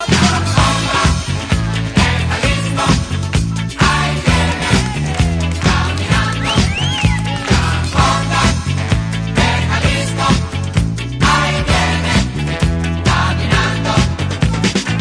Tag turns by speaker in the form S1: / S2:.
S1: Bye.